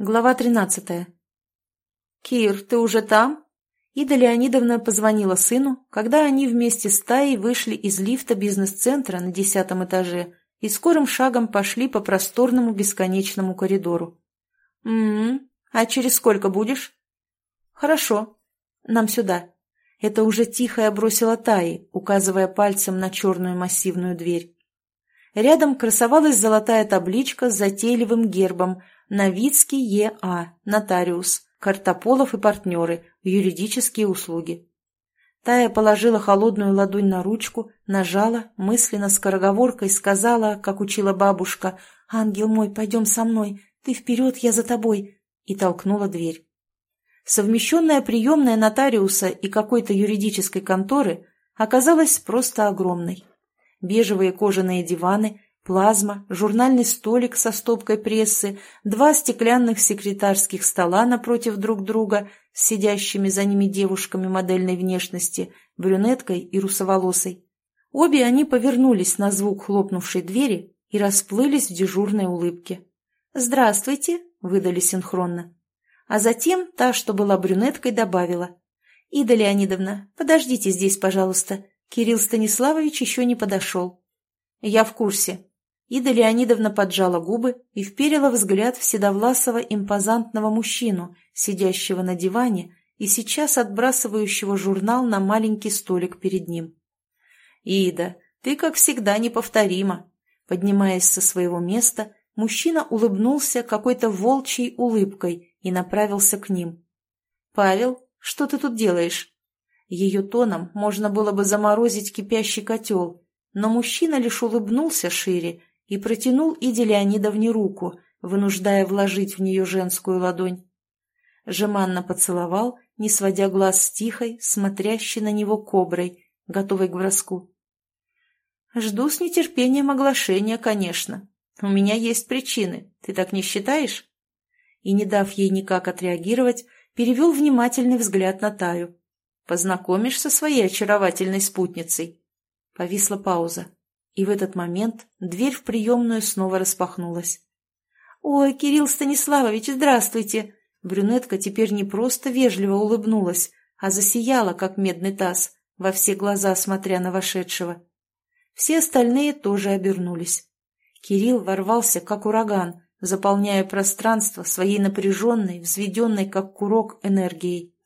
Глава тринадцатая. «Кир, ты уже там?» Ида Леонидовна позвонила сыну, когда они вместе с Таей вышли из лифта бизнес-центра на десятом этаже и скорым шагом пошли по просторному бесконечному коридору. «М-м, а через сколько будешь?» «Хорошо. Нам сюда». Это уже тихо бросила Таи, указывая пальцем на черную массивную дверь. Рядом красовалась золотая табличка с затейливым гербом – Новицкий Е.А., нотариус, Картополов и партнеры, юридические услуги. Тая положила холодную ладонь на ручку, нажала, мысленно скороговоркой сказала, как учила бабушка, «Ангел мой, пойдем со мной, ты вперед, я за тобой», и толкнула дверь. Совмещенная приемная нотариуса и какой-то юридической конторы оказалась просто огромной. Бежевые кожаные диваны, плазма, журнальный столик со стопкой прессы, два стеклянных секретарских стола напротив друг друга с сидящими за ними девушками модельной внешности, брюнеткой и русоволосой. Обе они повернулись на звук хлопнувшей двери и расплылись в дежурной улыбке. «Здравствуйте!» — выдали синхронно. А затем та, что была брюнеткой, добавила. «Ида Леонидовна, подождите здесь, пожалуйста. Кирилл Станиславович еще не подошел». «Я в курсе», Ида Леонидовна поджала губы и вперила взгляд в седовласого импозантного мужчину, сидящего на диване и сейчас отбрасывающего журнал на маленький столик перед ним. «Ида, ты, как всегда, неповторима!» Поднимаясь со своего места, мужчина улыбнулся какой-то волчьей улыбкой и направился к ним. «Павел, что ты тут делаешь?» Ее тоном можно было бы заморозить кипящий котел, но мужчина лишь улыбнулся шире и протянул Иде Леонидовне руку, вынуждая вложить в нее женскую ладонь. Жеманно поцеловал, не сводя глаз с тихой, смотрящей на него коброй, готовой к броску. «Жду с нетерпением оглашения, конечно. У меня есть причины, ты так не считаешь?» И, не дав ей никак отреагировать, перевел внимательный взгляд на Таю. «Познакомишь со своей очаровательной спутницей?» Повисла пауза. И в этот момент дверь в приемную снова распахнулась. «Ой, Кирилл Станиславович, здравствуйте!» Брюнетка теперь не просто вежливо улыбнулась, а засияла, как медный таз, во все глаза смотря на вошедшего. Все остальные тоже обернулись. Кирилл ворвался, как ураган, заполняя пространство своей напряженной, взведенной, как курок, энергией.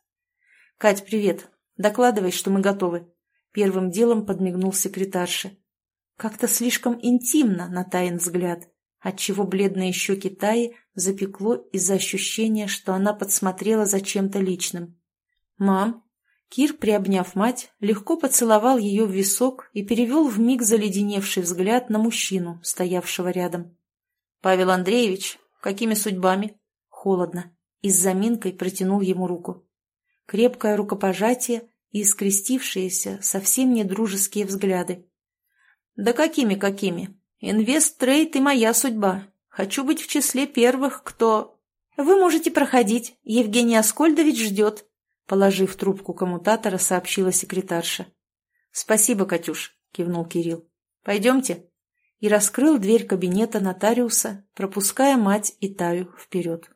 «Кать, привет. Докладывай, что мы готовы». Первым делом подмигнул секретарше. Как-то слишком интимно на Таин взгляд, отчего бледные щеки Таи запекло из-за ощущения, что она подсмотрела за чем-то личным. «Мам!» Кир, приобняв мать, легко поцеловал ее в висок и перевел в миг заледеневший взгляд на мужчину, стоявшего рядом. «Павел Андреевич, какими судьбами?» Холодно. И с заминкой протянул ему руку. Крепкое рукопожатие и скрестившиеся, совсем не дружеские взгляды. «Да какими-какими? Инвест-трейд и моя судьба. Хочу быть в числе первых, кто...» «Вы можете проходить. Евгений Аскольдович ждет», — положив трубку коммутатора, сообщила секретарша. «Спасибо, Катюш», — кивнул Кирилл. «Пойдемте». И раскрыл дверь кабинета нотариуса, пропуская мать и Таю вперед.